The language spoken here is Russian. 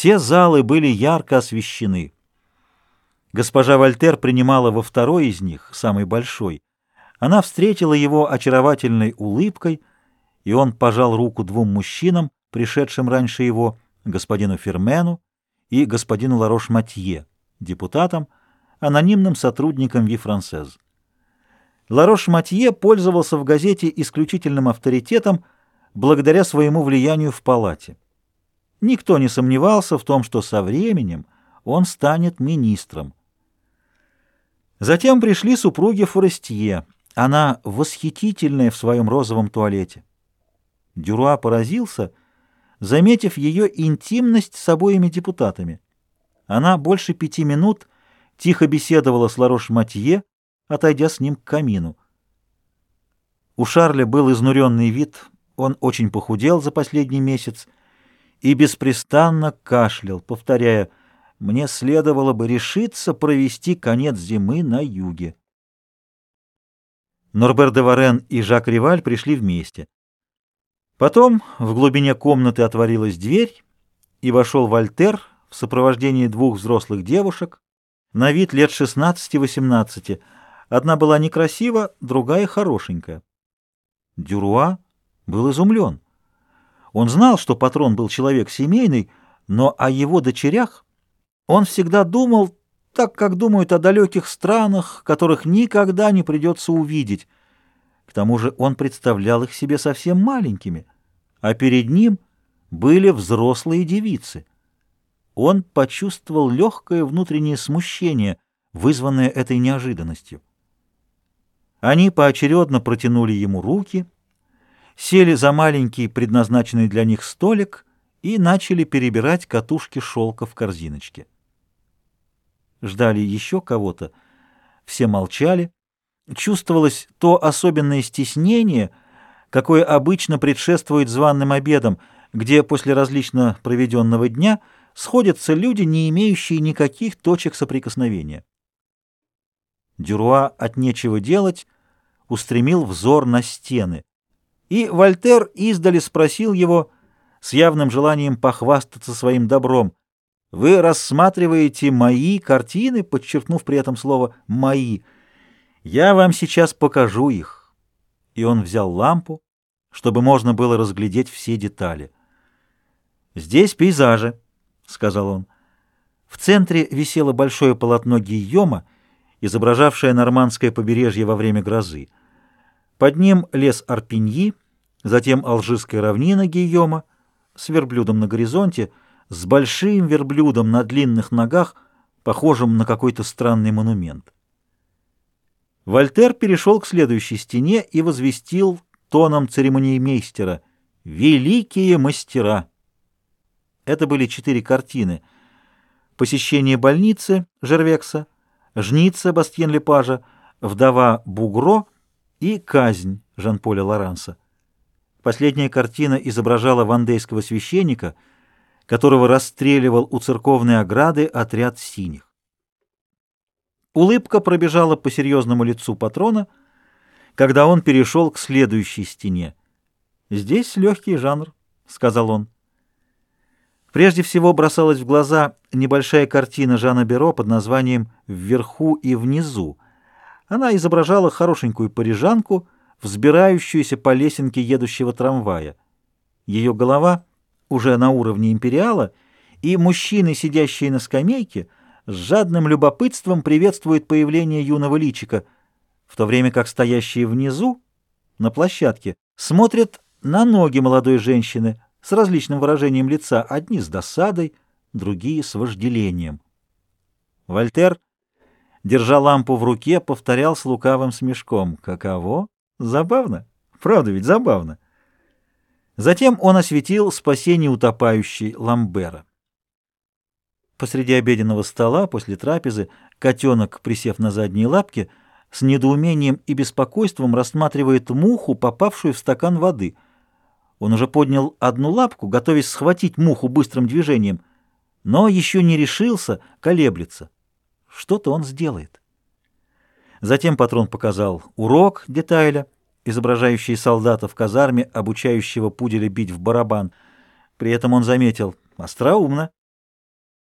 Все залы были ярко освещены. Госпожа Вольтер принимала во второй из них, самый большой. Она встретила его очаровательной улыбкой, и он пожал руку двум мужчинам, пришедшим раньше его, господину Фермену и господину Ларош-Матье, депутатам, анонимным сотрудникам Ви Франсез. Ларош-Матье пользовался в газете исключительным авторитетом благодаря своему влиянию в палате. Никто не сомневался в том, что со временем он станет министром. Затем пришли супруги Форестье. Она восхитительная в своем розовом туалете. Дюруа поразился, заметив ее интимность с обоими депутатами. Она больше пяти минут тихо беседовала с Ларош-Матье, отойдя с ним к камину. У Шарля был изнуренный вид, он очень похудел за последний месяц и беспрестанно кашлял, повторяя «Мне следовало бы решиться провести конец зимы на юге». Норбер де Варен и Жак Риваль пришли вместе. Потом в глубине комнаты отворилась дверь, и вошел Вольтер в сопровождении двух взрослых девушек, на вид лет 16-18. Одна была некрасива, другая хорошенькая. Дюруа был изумлен. Он знал, что патрон был человек семейный, но о его дочерях он всегда думал так, как думают о далеких странах, которых никогда не придется увидеть. К тому же он представлял их себе совсем маленькими, а перед ним были взрослые девицы. Он почувствовал легкое внутреннее смущение, вызванное этой неожиданностью. Они поочередно протянули ему руки — сели за маленький, предназначенный для них столик и начали перебирать катушки шелка в корзиночке. Ждали еще кого-то, все молчали. Чувствовалось то особенное стеснение, какое обычно предшествует званным обедам, где после различно проведенного дня сходятся люди, не имеющие никаких точек соприкосновения. Дюруа от нечего делать устремил взор на стены — и Вольтер издали спросил его с явным желанием похвастаться своим добром. «Вы рассматриваете мои картины?» подчеркнув при этом слово «мои». «Я вам сейчас покажу их». И он взял лампу, чтобы можно было разглядеть все детали. «Здесь пейзажи», — сказал он. В центре висело большое полотно Гийома, изображавшее нормандское побережье во время грозы. Под ним лес Арпиньи, затем Алжирская равнина Гийома с верблюдом на горизонте, с большим верблюдом на длинных ногах, похожим на какой-то странный монумент. Вольтер перешел к следующей стене и возвестил тоном церемониймейстера «Великие мастера!». Это были четыре картины. «Посещение больницы» Жервекса, «Жница» Бастьен-Лепажа, «Вдова Бугро» и «Казнь» Жан-Поля Лоранса. Последняя картина изображала вандейского священника, которого расстреливал у церковной ограды отряд синих. Улыбка пробежала по серьезному лицу патрона, когда он перешел к следующей стене. «Здесь легкий жанр», — сказал он. Прежде всего бросалась в глаза небольшая картина Жана Беро под названием «Вверху и внизу». Она изображала хорошенькую парижанку — взбирающуюся по лесенке едущего трамвая. Ее голова уже на уровне империала, и мужчины, сидящие на скамейке, с жадным любопытством приветствуют появление юного личика, в то время как стоящие внизу, на площадке, смотрят на ноги молодой женщины с различным выражением лица, одни с досадой, другие с вожделением. Вольтер, держа лампу в руке, повторял с лукавым смешком «Каково?» Забавно? Правда ведь забавно? Затем он осветил спасение утопающей Ламбера. Посреди обеденного стола, после трапезы, котенок, присев на задние лапки, с недоумением и беспокойством рассматривает муху, попавшую в стакан воды. Он уже поднял одну лапку, готовясь схватить муху быстрым движением, но еще не решился, колеблется. Что-то он сделает. Затем патрон показал урок детайля, изображающий солдата в казарме, обучающего пуделя бить в барабан. При этом он заметил «Остроумно».